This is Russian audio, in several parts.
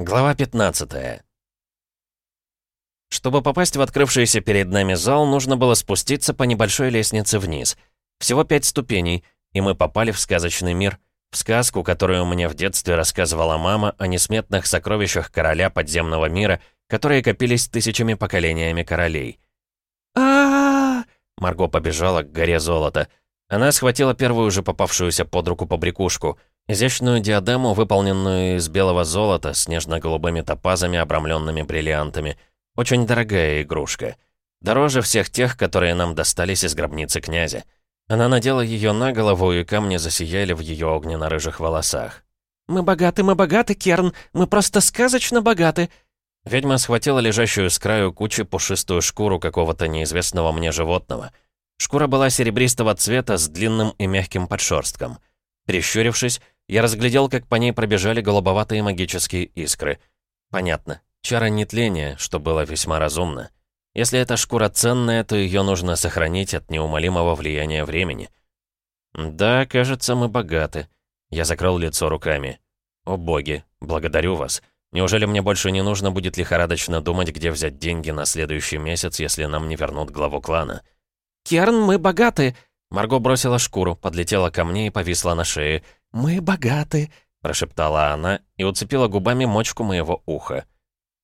Глава 15 Чтобы попасть в открывшийся перед нами зал, нужно было спуститься по небольшой лестнице вниз. Всего пять ступеней, и мы попали в сказочный мир, в сказку, которую мне в детстве рассказывала мама о несметных сокровищах короля подземного мира, которые копились тысячами поколениями королей. а Марго побежала к горе золота. Она схватила первую же попавшуюся под руку побрякушку — Изящную диадему, выполненную из белого золота с нежно-голубыми топазами, обрамленными бриллиантами. Очень дорогая игрушка. Дороже всех тех, которые нам достались из гробницы князя. Она надела ее на голову, и камни засияли в ее огненно-рыжих волосах. «Мы богаты, мы богаты, Керн! Мы просто сказочно богаты!» Ведьма схватила лежащую с краю кучи пушистую шкуру какого-то неизвестного мне животного. Шкура была серебристого цвета с длинным и мягким подшерстком. Прищурившись, я разглядел, как по ней пробежали голубоватые магические искры. Понятно. Чара нетления, что было весьма разумно. Если эта шкура ценная, то ее нужно сохранить от неумолимого влияния времени. Да, кажется, мы богаты. Я закрыл лицо руками. О боги, благодарю вас. Неужели мне больше не нужно будет лихорадочно думать, где взять деньги на следующий месяц, если нам не вернут главу клана? «Керн, мы богаты!» Марго бросила шкуру, подлетела ко мне и повисла на шее. «Мы богаты», — прошептала она и уцепила губами мочку моего уха.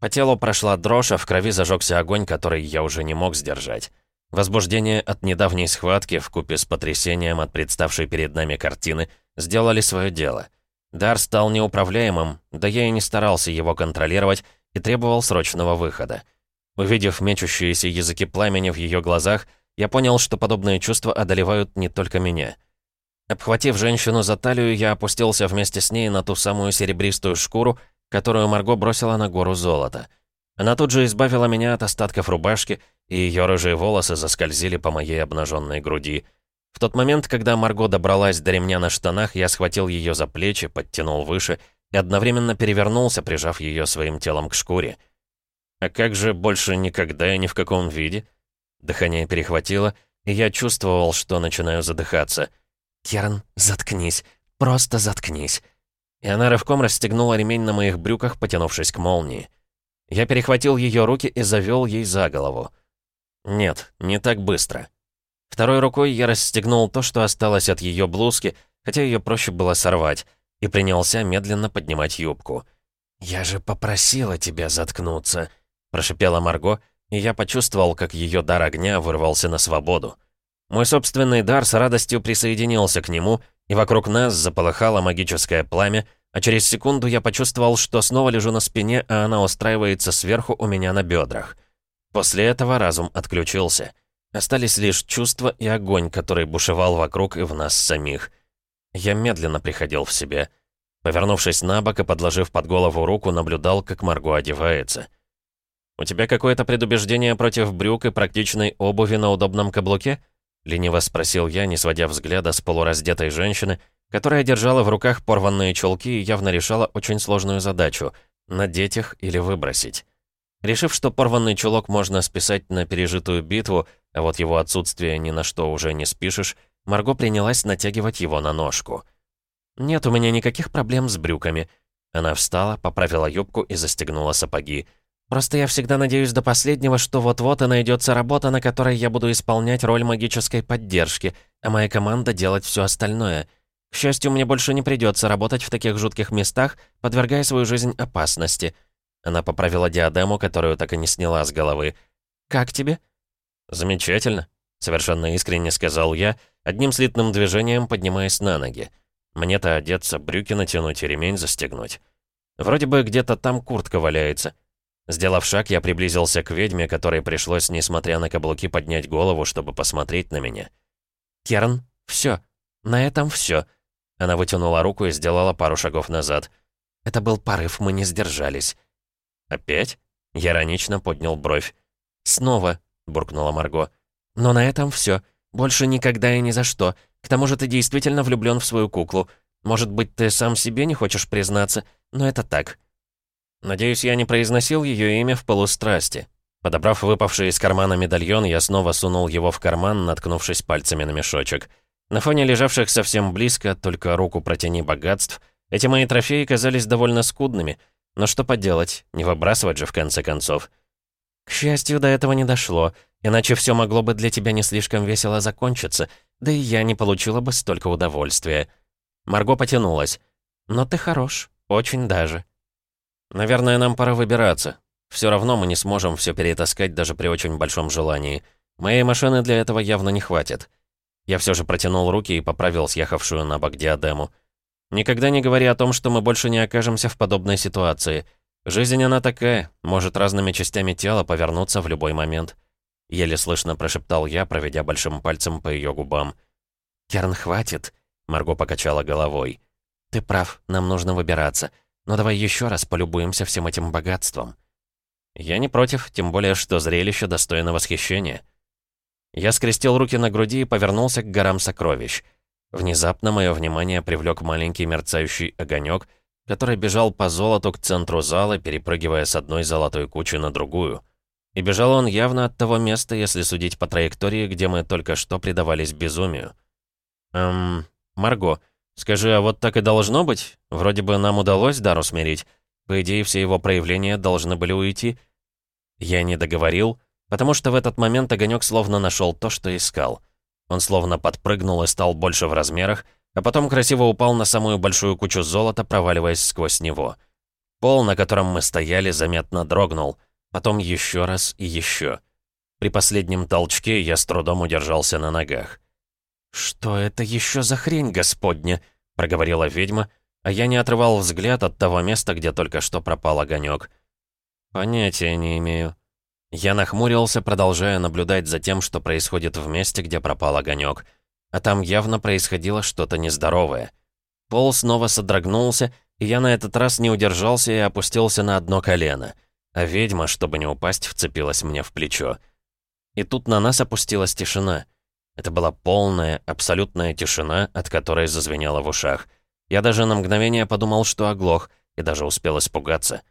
По телу прошла дрожь, а в крови зажегся огонь, который я уже не мог сдержать. Возбуждение от недавней схватки вкупе с потрясением от представшей перед нами картины сделали свое дело. Дар стал неуправляемым, да я и не старался его контролировать и требовал срочного выхода. Увидев мечущиеся языки пламени в ее глазах, я понял, что подобные чувства одолевают не только меня — Обхватив женщину за талию, я опустился вместе с ней на ту самую серебристую шкуру, которую Марго бросила на гору золота. Она тут же избавила меня от остатков рубашки, и ее рыжие волосы заскользили по моей обнаженной груди. В тот момент, когда Марго добралась до ремня на штанах, я схватил ее за плечи, подтянул выше и одновременно перевернулся, прижав ее своим телом к шкуре. А как же больше никогда и ни в каком виде? Дыхание перехватило, и я чувствовал, что начинаю задыхаться — «Керн, заткнись. Просто заткнись». И она рывком расстегнула ремень на моих брюках, потянувшись к молнии. Я перехватил ее руки и завел ей за голову. Нет, не так быстро. Второй рукой я расстегнул то, что осталось от ее блузки, хотя ее проще было сорвать, и принялся медленно поднимать юбку. «Я же попросила тебя заткнуться», — прошипела Марго, и я почувствовал, как ее дар огня вырвался на свободу. Мой собственный дар с радостью присоединился к нему, и вокруг нас заполыхало магическое пламя, а через секунду я почувствовал, что снова лежу на спине, а она устраивается сверху у меня на бедрах. После этого разум отключился. Остались лишь чувства и огонь, который бушевал вокруг и в нас самих. Я медленно приходил в себя. Повернувшись на бок и подложив под голову руку, наблюдал, как Марго одевается. «У тебя какое-то предубеждение против брюк и практичной обуви на удобном каблуке?» Лениво спросил я, не сводя взгляда с полураздетой женщины, которая держала в руках порванные чулки и явно решала очень сложную задачу — надеть их или выбросить. Решив, что порванный чулок можно списать на пережитую битву, а вот его отсутствие ни на что уже не спишешь, Марго принялась натягивать его на ножку. «Нет у меня никаких проблем с брюками». Она встала, поправила юбку и застегнула сапоги. Просто я всегда надеюсь до последнего, что вот-вот и найдется работа, на которой я буду исполнять роль магической поддержки, а моя команда делать все остальное. К счастью, мне больше не придется работать в таких жутких местах, подвергая свою жизнь опасности. Она поправила диадему, которую так и не сняла с головы. «Как тебе?» «Замечательно», — совершенно искренне сказал я, одним слитным движением поднимаясь на ноги. «Мне-то одеться, брюки натянуть и ремень застегнуть. Вроде бы где-то там куртка валяется». Сделав шаг, я приблизился к ведьме, которой пришлось, несмотря на каблуки, поднять голову, чтобы посмотреть на меня. «Керн, все. На этом все. Она вытянула руку и сделала пару шагов назад. «Это был порыв, мы не сдержались». «Опять?» Я иронично поднял бровь. «Снова», — буркнула Марго. «Но на этом все. Больше никогда и ни за что. К тому же ты действительно влюблен в свою куклу. Может быть, ты сам себе не хочешь признаться, но это так». Надеюсь, я не произносил ее имя в полустрасти. Подобрав выпавший из кармана медальон, я снова сунул его в карман, наткнувшись пальцами на мешочек. На фоне лежавших совсем близко, только руку протяни богатств, эти мои трофеи казались довольно скудными, Но что поделать, не выбрасывать же в конце концов. К счастью, до этого не дошло, иначе все могло бы для тебя не слишком весело закончиться, да и я не получила бы столько удовольствия. Марго потянулась. Но ты хорош, очень даже. Наверное, нам пора выбираться. Все равно мы не сможем все перетаскать даже при очень большом желании. Моей машины для этого явно не хватит. Я все же протянул руки и поправил съехавшую на бок диадему. Никогда не говори о том, что мы больше не окажемся в подобной ситуации. Жизнь она такая, может разными частями тела повернуться в любой момент. Еле слышно прошептал я, проведя большим пальцем по ее губам. «Керн, хватит!» Марго покачала головой. «Ты прав, нам нужно выбираться. Но давай еще раз полюбуемся всем этим богатством». «Я не против, тем более, что зрелище достойно восхищения». Я скрестил руки на груди и повернулся к горам сокровищ — Внезапно мое внимание привлек маленький мерцающий огонек, который бежал по золоту к центру зала, перепрыгивая с одной золотой кучи на другую. И бежал он явно от того места, если судить по траектории, где мы только что предавались безумию. «Эм, Марго, скажи, а вот так и должно быть? Вроде бы нам удалось дар усмирить. По идее, все его проявления должны были уйти». Я не договорил, потому что в этот момент огонек словно нашел то, что искал — он словно подпрыгнул и стал больше в размерах, а потом красиво упал на самую большую кучу золота, проваливаясь сквозь него. Пол, на котором мы стояли, заметно дрогнул. Потом еще раз и еще. При последнем толчке я с трудом удержался на ногах. «Что это еще за хрень, господня?» — проговорила ведьма, а я не отрывал взгляд от того места, где только что пропал огонек. «Понятия не имею», я нахмурился, продолжая наблюдать за тем, что происходит в месте, где пропал огонек. А там явно происходило что-то нездоровое. Пол снова содрогнулся, и я на этот раз не удержался и опустился на одно колено. А ведьма, чтобы не упасть, вцепилась мне в плечо. И тут на нас опустилась тишина. Это была полная, абсолютная тишина, от которой зазвенело в ушах. Я даже на мгновение подумал, что оглох, и даже успел испугаться.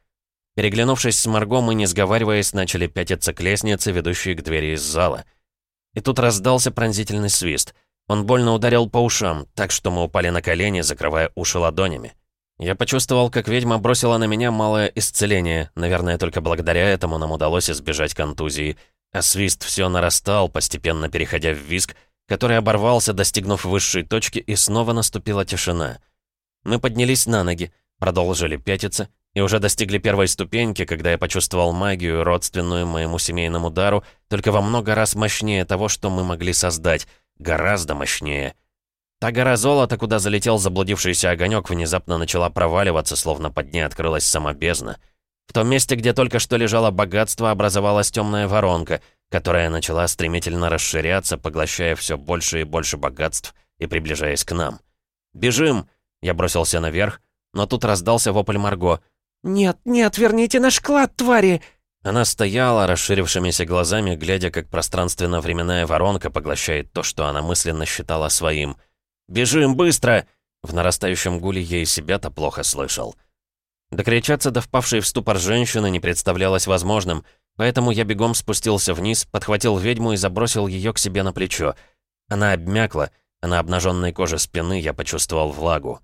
Переглянувшись с Марго, мы, не сговариваясь, начали пятиться к лестнице, ведущей к двери из зала. И тут раздался пронзительный свист. Он больно ударил по ушам, так что мы упали на колени, закрывая уши ладонями. Я почувствовал, как ведьма бросила на меня малое исцеление. Наверное, только благодаря этому нам удалось избежать контузии. А свист все нарастал, постепенно переходя в виск, который оборвался, достигнув высшей точки, и снова наступила тишина. Мы поднялись на ноги, продолжили пятиться, и уже достигли первой ступеньки, когда я почувствовал магию, родственную моему семейному дару, только во много раз мощнее того, что мы могли создать. Гораздо мощнее. Та гора золота, куда залетел заблудившийся огонек, внезапно начала проваливаться, словно под ней открылась сама бездна. В том месте, где только что лежало богатство, образовалась темная воронка, которая начала стремительно расширяться, поглощая все больше и больше богатств и приближаясь к нам. «Бежим!» Я бросился наверх, но тут раздался вопль Марго — «Нет, нет, верните наш клад, твари!» Она стояла, расширившимися глазами, глядя, как пространственно-временная воронка поглощает то, что она мысленно считала своим. «Бежим, быстро!» В нарастающем гуле ей себя-то плохо слышал. Докричаться до впавшей в ступор женщины не представлялось возможным, поэтому я бегом спустился вниз, подхватил ведьму и забросил ее к себе на плечо. Она обмякла, а на обнаженной коже спины я почувствовал влагу.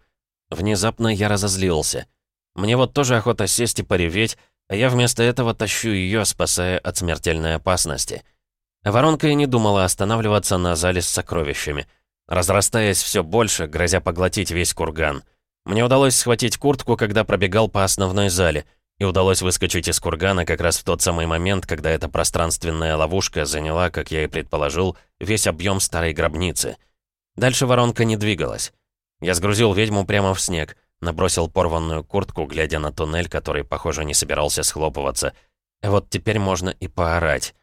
Внезапно я разозлился — мне вот тоже охота сесть и пореветь, а я вместо этого тащу ее, спасая от смертельной опасности. Воронка и не думала останавливаться на зале с сокровищами, разрастаясь все больше, грозя поглотить весь курган. Мне удалось схватить куртку, когда пробегал по основной зале, и удалось выскочить из кургана как раз в тот самый момент, когда эта пространственная ловушка заняла, как я и предположил, весь объем старой гробницы. Дальше воронка не двигалась. Я сгрузил ведьму прямо в снег — Набросил порванную куртку, глядя на туннель, который, похоже, не собирался схлопываться. Вот теперь можно и поорать.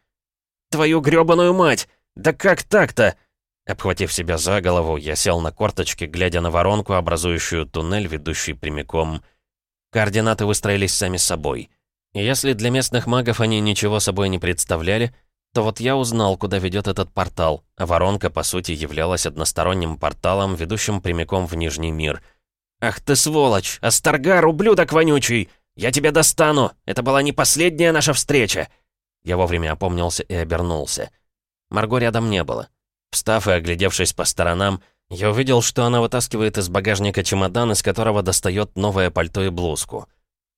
«Твою грёбаную мать! Да как так-то?» Обхватив себя за голову, я сел на корточки, глядя на воронку, образующую туннель, ведущий прямиком. Координаты выстроились сами собой. И если для местных магов они ничего собой не представляли, то вот я узнал, куда ведет этот портал, а воронка, по сути, являлась односторонним порталом, ведущим прямиком в Нижний мир — «Ах ты сволочь! Астаргар, ублюдок вонючий! Я тебя достану! Это была не последняя наша встреча!» Я вовремя опомнился и обернулся. Марго рядом не было. Встав и оглядевшись по сторонам, я увидел, что она вытаскивает из багажника чемодан, из которого достает новое пальто и блузку.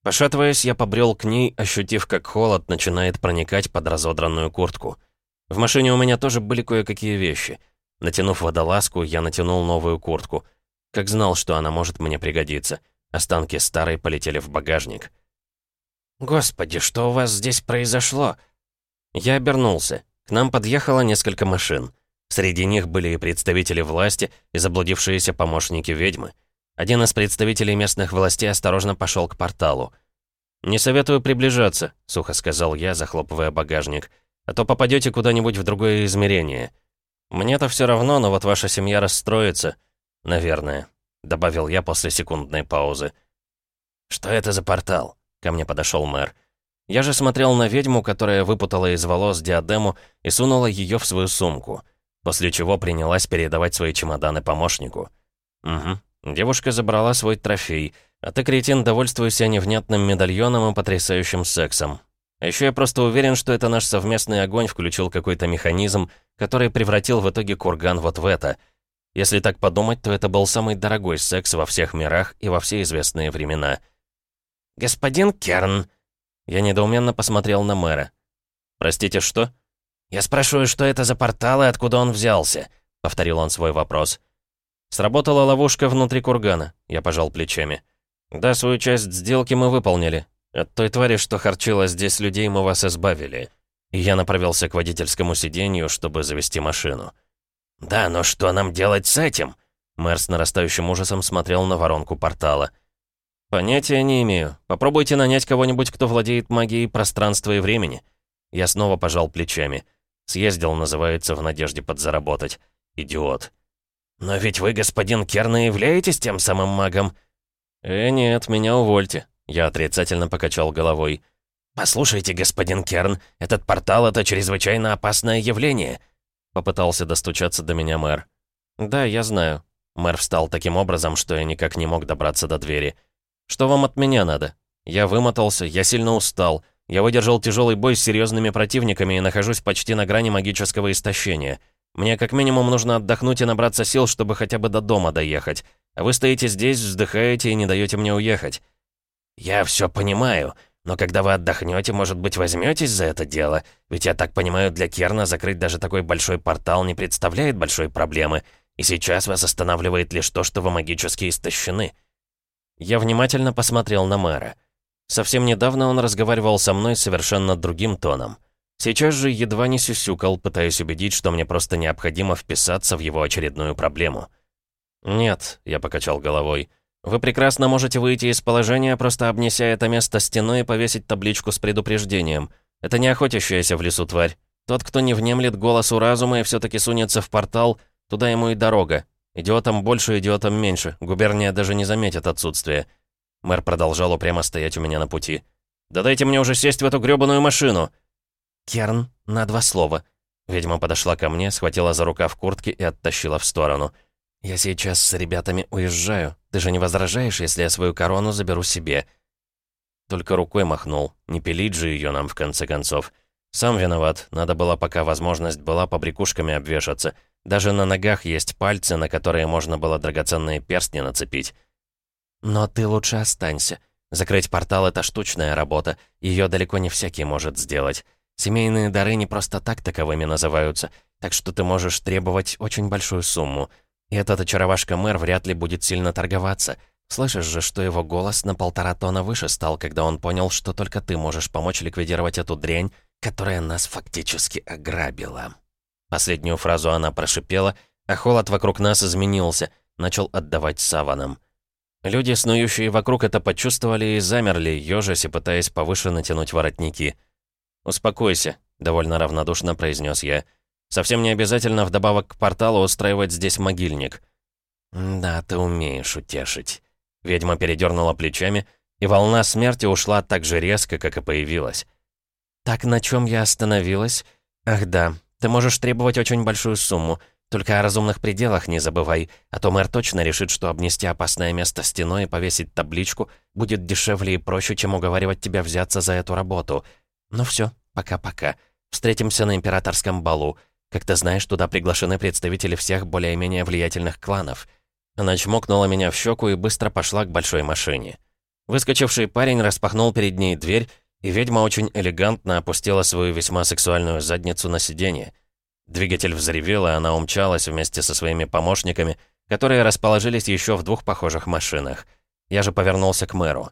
Пошатываясь, я побрел к ней, ощутив, как холод начинает проникать под разодранную куртку. В машине у меня тоже были кое-какие вещи. Натянув водолазку, я натянул новую куртку. Как знал, что она может мне пригодиться. Останки старой полетели в багажник. «Господи, что у вас здесь произошло?» Я обернулся. К нам подъехало несколько машин. Среди них были и представители власти, и заблудившиеся помощники ведьмы. Один из представителей местных властей осторожно пошел к порталу. «Не советую приближаться», — сухо сказал я, захлопывая багажник. «А то попадете куда-нибудь в другое измерение. Мне-то все равно, но вот ваша семья расстроится. Наверное», — добавил я после секундной паузы. «Что это за портал?» — ко мне подошел мэр. Я же смотрел на ведьму, которая выпутала из волос диадему и сунула ее в свою сумку, после чего принялась передавать свои чемоданы помощнику. «Угу, Девушка забрала свой трофей, а ты, кретин, довольствуйся невнятным медальоном и потрясающим сексом. А еще я просто уверен, что это наш совместный огонь включил какой-то механизм, который превратил в итоге курган вот в это. Если так подумать, то это был самый дорогой секс во всех мирах и во все известные времена. «Господин Керн!» Я недоуменно посмотрел на мэра. «Простите, что?» «Я спрашиваю, что это за портал и откуда он взялся?» — повторил он свой вопрос. Сработала ловушка внутри кургана. Я пожал плечами. Да, свою часть сделки мы выполнили. От той твари, что харчила здесь людей, мы вас избавили. И я направился к водительскому сиденью, чтобы завести машину. «Да, но что нам делать с этим?» Мэр с нарастающим ужасом смотрел на воронку портала. «Понятия не имею. Попробуйте нанять кого-нибудь, кто владеет магией пространства и времени». Я снова пожал плечами. Съездил, называется, в надежде подзаработать. Идиот. «Но ведь вы, господин Керн, являетесь тем самым магом?» «Э, нет, меня увольте». Я отрицательно покачал головой. «Послушайте, господин Керн, этот портал — это чрезвычайно опасное явление», — попытался достучаться до меня мэр. «Да, я знаю». Мэр встал таким образом, что я никак не мог добраться до двери. «Что вам от меня надо? Я вымотался, я сильно устал. Я выдержал тяжелый бой с серьезными противниками и нахожусь почти на грани магического истощения. Мне как минимум нужно отдохнуть и набраться сил, чтобы хотя бы до дома доехать. А вы стоите здесь, вздыхаете и не даете мне уехать». «Я все понимаю, но когда вы отдохнете, может быть, возьметесь за это дело? Ведь я так понимаю, для Керна закрыть даже такой большой портал не представляет большой проблемы, и сейчас вас останавливает лишь то, что вы магически истощены». Я внимательно посмотрел на мэра. Совсем недавно он разговаривал со мной совершенно другим тоном. Сейчас же едва не сюсюкал, пытаясь убедить, что мне просто необходимо вписаться в его очередную проблему. «Нет», — я покачал головой, — «вы прекрасно можете выйти из положения, просто обнеся это место стеной и повесить табличку с предупреждением. Это не охотящаяся в лесу тварь. Тот, кто не внемлет голосу разума и все таки сунется в портал, туда ему и дорога. Идиотам больше, идиотам меньше. Губерния даже не заметит отсутствие». Мэр продолжал упрямо стоять у меня на пути. «Да дайте мне уже сесть в эту грёбаную машину!» «Керн, на два слова». Ведьма подошла ко мне, схватила за рукав куртки и оттащила в сторону. «Я сейчас с ребятами уезжаю. Ты же не возражаешь, если я свою корону заберу себе?» Только рукой махнул. Не пилить же ее нам, в конце концов. Сам виноват. Надо было, пока возможность была, побрякушками обвешаться. Даже на ногах есть пальцы, на которые можно было драгоценные перстни нацепить. «Но ты лучше останься. Закрыть портал — это штучная работа. Ее далеко не всякий может сделать. Семейные дары не просто так таковыми называются, так что ты можешь требовать очень большую сумму. И этот очаровашка-мэр вряд ли будет сильно торговаться. Слышишь же, что его голос на полтора тона выше стал, когда он понял, что только ты можешь помочь ликвидировать эту дрянь, которая нас фактически ограбила. Последнюю фразу она прошипела, а холод вокруг нас изменился, начал отдавать саванам. Люди, снующие вокруг, это почувствовали и замерли, ежась и пытаясь повыше натянуть воротники — «Успокойся», — довольно равнодушно произнес я. «Совсем не обязательно вдобавок к порталу устраивать здесь могильник». «Да, ты умеешь утешить». Ведьма передернула плечами, и волна смерти ушла так же резко, как и появилась. «Так на чем я остановилась? Ах да, ты можешь требовать очень большую сумму, только о разумных пределах не забывай, а то мэр точно решит, что обнести опасное место стеной и повесить табличку будет дешевле и проще, чем уговаривать тебя взяться за эту работу. Ну все, пока-пока. Встретимся на императорском балу. Как ты знаешь, туда приглашены представители всех более-менее влиятельных кланов». Она чмокнула меня в щеку и быстро пошла к большой машине. Выскочивший парень распахнул перед ней дверь, и ведьма очень элегантно опустила свою весьма сексуальную задницу на сиденье. Двигатель взревел, и она умчалась вместе со своими помощниками, которые расположились еще в двух похожих машинах. Я же повернулся к мэру.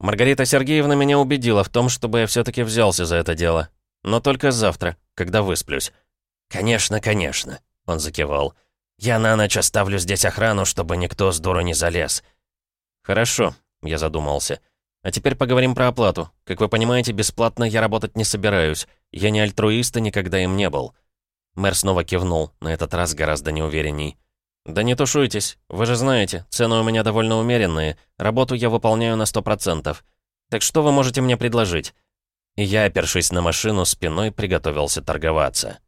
Маргарита Сергеевна меня убедила в том, чтобы я все-таки взялся за это дело. Но только завтра, когда высплюсь. «Конечно, конечно», — он закивал. «Я на ночь оставлю здесь охрану, чтобы никто с дуру не залез». «Хорошо», — я задумался. «А теперь поговорим про оплату. Как вы понимаете, бесплатно я работать не собираюсь. Я не альтруист и никогда им не был». Мэр снова кивнул, на этот раз гораздо неуверенней. «Да не тушуйтесь. Вы же знаете, цены у меня довольно умеренные. Работу я выполняю на сто процентов. Так что вы можете мне предложить?» И я, опершись на машину, спиной приготовился торговаться.